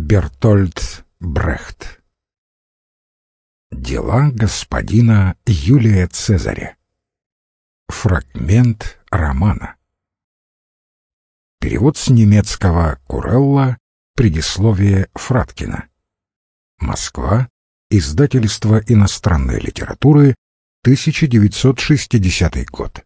Бертольд Брехт. Дела господина Юлия Цезаря. Фрагмент романа. Перевод с немецкого Курелла Предисловие Фраткина Москва. Издательство иностранной литературы. 1960 год